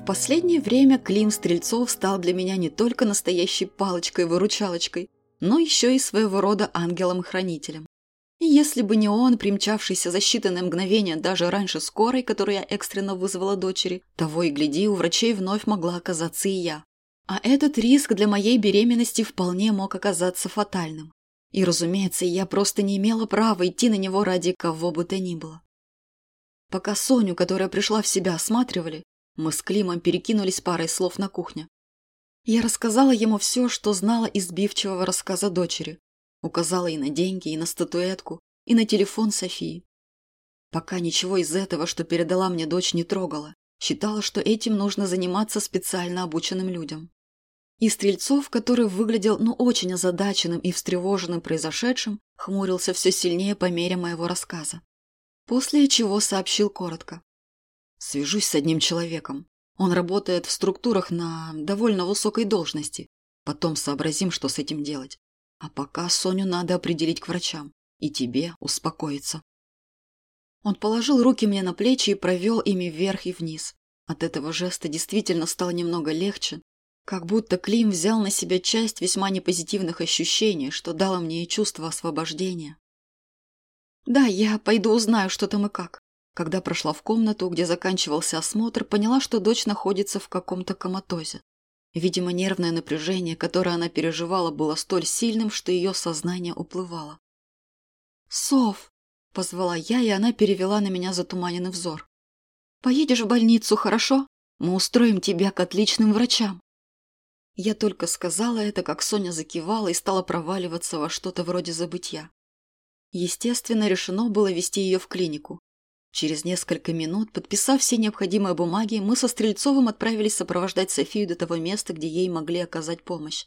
В последнее время Клим Стрельцов стал для меня не только настоящей палочкой-выручалочкой, но еще и своего рода ангелом-хранителем. И если бы не он, примчавшийся за считанные мгновения даже раньше скорой, которую я экстренно вызвала дочери, того и гляди, у врачей вновь могла оказаться и я. А этот риск для моей беременности вполне мог оказаться фатальным. И, разумеется, я просто не имела права идти на него ради кого бы то ни было. Пока Соню, которая пришла в себя, осматривали, мы с Климом перекинулись парой слов на кухне. Я рассказала ему все, что знала из сбивчивого рассказа дочери. Указала и на деньги, и на статуэтку, и на телефон Софии. Пока ничего из этого, что передала мне дочь, не трогала. Считала, что этим нужно заниматься специально обученным людям. И Стрельцов, который выглядел ну очень озадаченным и встревоженным произошедшим, хмурился все сильнее по мере моего рассказа. После чего сообщил коротко. Свяжусь с одним человеком. Он работает в структурах на довольно высокой должности. Потом сообразим, что с этим делать. А пока Соню надо определить к врачам. И тебе успокоиться. Он положил руки мне на плечи и провел ими вверх и вниз. От этого жеста действительно стало немного легче, как будто Клим взял на себя часть весьма непозитивных ощущений, что дало мне и чувство освобождения. «Да, я пойду узнаю, что там и как», когда прошла в комнату, где заканчивался осмотр, поняла, что дочь находится в каком-то коматозе. Видимо, нервное напряжение, которое она переживала, было столь сильным, что ее сознание уплывало. «Сов!» – позвала я, и она перевела на меня затуманенный взор. «Поедешь в больницу, хорошо? Мы устроим тебя к отличным врачам». Я только сказала это, как Соня закивала и стала проваливаться во что-то вроде забытья. Естественно, решено было вести ее в клинику. Через несколько минут, подписав все необходимые бумаги, мы со Стрельцовым отправились сопровождать Софию до того места, где ей могли оказать помощь.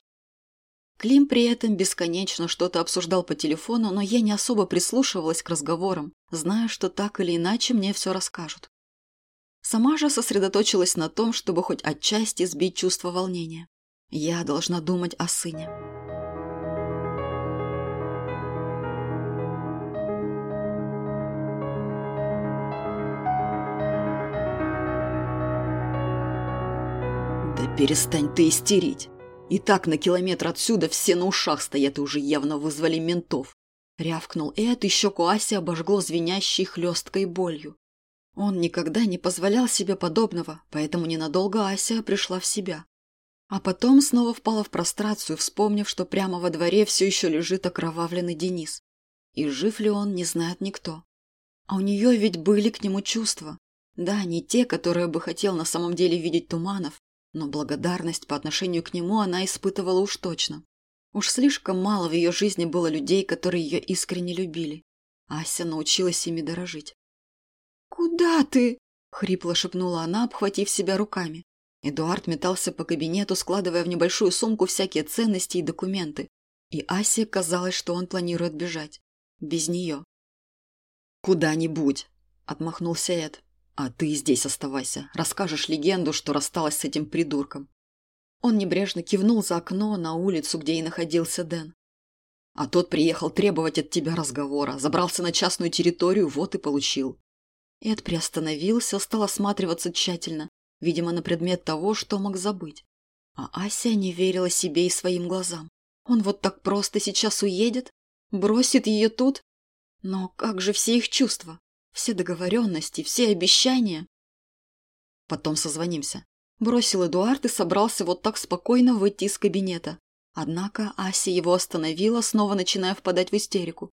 Клим при этом бесконечно что-то обсуждал по телефону, но я не особо прислушивалась к разговорам, зная, что так или иначе мне все расскажут. Сама же сосредоточилась на том, чтобы хоть отчасти сбить чувство волнения. Я должна думать о сыне. «Перестань ты истерить! И так на километр отсюда все на ушах стоят и уже явно вызвали ментов!» Рявкнул Эд, и щеку Аси обожгло звенящей хлесткой болью. Он никогда не позволял себе подобного, поэтому ненадолго Ася пришла в себя. А потом снова впала в прострацию, вспомнив, что прямо во дворе все еще лежит окровавленный Денис. И жив ли он, не знает никто. А у нее ведь были к нему чувства. Да, не те, которые бы хотел на самом деле видеть Туманов, но благодарность по отношению к нему она испытывала уж точно. Уж слишком мало в ее жизни было людей, которые ее искренне любили. Ася научилась ими дорожить. «Куда ты?» – хрипло шепнула она, обхватив себя руками. Эдуард метался по кабинету, складывая в небольшую сумку всякие ценности и документы. И Асе казалось, что он планирует бежать. Без нее. «Куда-нибудь!» – отмахнулся Эд. А ты здесь оставайся. Расскажешь легенду, что рассталась с этим придурком. Он небрежно кивнул за окно на улицу, где и находился Дэн. А тот приехал требовать от тебя разговора, забрался на частную территорию, вот и получил. Эд приостановился, стал осматриваться тщательно, видимо, на предмет того, что мог забыть. А Ася не верила себе и своим глазам. Он вот так просто сейчас уедет? Бросит ее тут? Но как же все их чувства? Все договоренности, все обещания. Потом созвонимся. Бросил Эдуард и собрался вот так спокойно выйти из кабинета. Однако Ася его остановила, снова начиная впадать в истерику.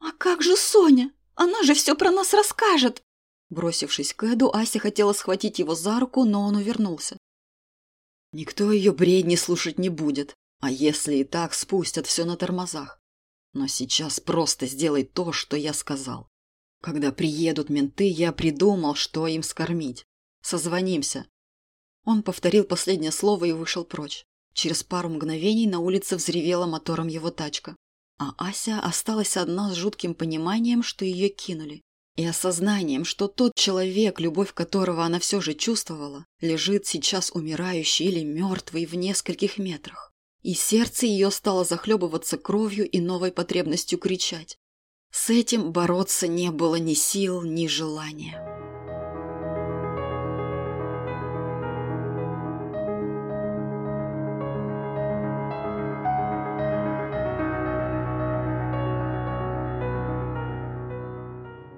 «А как же Соня? Она же все про нас расскажет!» Бросившись к Эду, Ася хотела схватить его за руку, но он увернулся. «Никто ее бредни слушать не будет, а если и так, спустят все на тормозах. Но сейчас просто сделай то, что я сказал. Когда приедут менты, я придумал, что им скормить. Созвонимся. Он повторил последнее слово и вышел прочь. Через пару мгновений на улице взревела мотором его тачка. А Ася осталась одна с жутким пониманием, что ее кинули. И осознанием, что тот человек, любовь которого она все же чувствовала, лежит сейчас умирающий или мертвый в нескольких метрах. И сердце ее стало захлебываться кровью и новой потребностью кричать. С этим бороться не было ни сил, ни желания.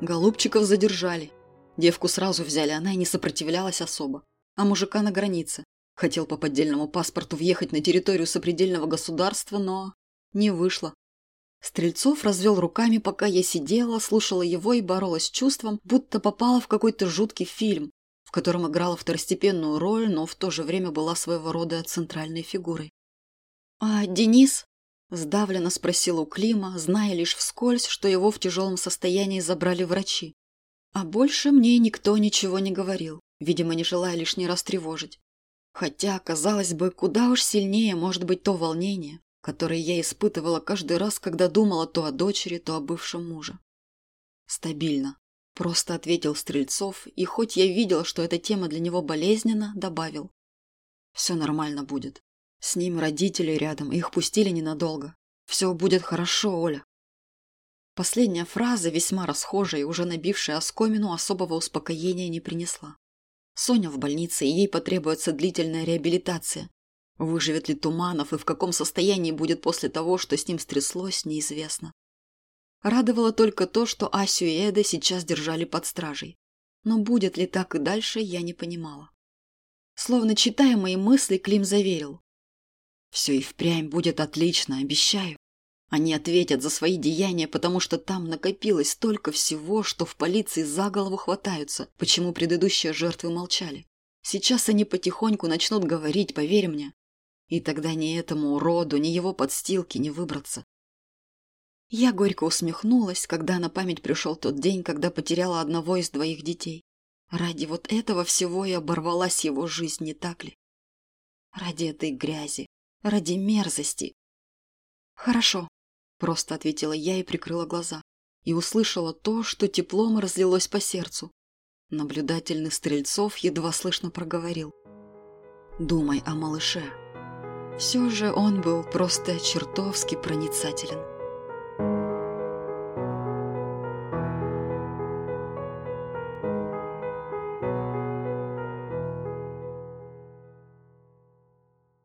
Голубчиков задержали. Девку сразу взяли, она и не сопротивлялась особо. А мужика на границе. Хотел по поддельному паспорту въехать на территорию сопредельного государства, но... Не вышло. Стрельцов развел руками, пока я сидела, слушала его и боролась с чувством, будто попала в какой-то жуткий фильм, в котором играла второстепенную роль, но в то же время была своего рода центральной фигурой. «А Денис?» – сдавленно спросила у Клима, зная лишь вскользь, что его в тяжелом состоянии забрали врачи. А больше мне никто ничего не говорил, видимо, не желая лишний раз тревожить. Хотя, казалось бы, куда уж сильнее может быть то волнение, которое я испытывала каждый раз, когда думала то о дочери, то о бывшем муже. «Стабильно», – просто ответил Стрельцов, и хоть я видела, что эта тема для него болезненна, добавил. «Все нормально будет. С ним родители рядом, их пустили ненадолго. Все будет хорошо, Оля». Последняя фраза, весьма расхожая и уже набившая оскомину, особого успокоения не принесла. Соня в больнице, и ей потребуется длительная реабилитация. Выживет ли Туманов и в каком состоянии будет после того, что с ним стряслось, неизвестно. Радовало только то, что Асю и Эда сейчас держали под стражей. Но будет ли так и дальше, я не понимала. Словно читая мои мысли, Клим заверил. «Все и впрямь будет отлично, обещаю. Они ответят за свои деяния, потому что там накопилось столько всего, что в полиции за голову хватаются, почему предыдущие жертвы молчали. Сейчас они потихоньку начнут говорить, поверь мне. И тогда ни этому уроду, ни его подстилке не выбраться. Я горько усмехнулась, когда на память пришел тот день, когда потеряла одного из двоих детей. Ради вот этого всего и оборвалась его жизнь, не так ли? Ради этой грязи, ради мерзости. Хорошо, просто ответила я и прикрыла глаза. И услышала то, что теплом разлилось по сердцу. Наблюдательный Стрельцов едва слышно проговорил. «Думай о малыше». Все же он был просто чертовски проницателен.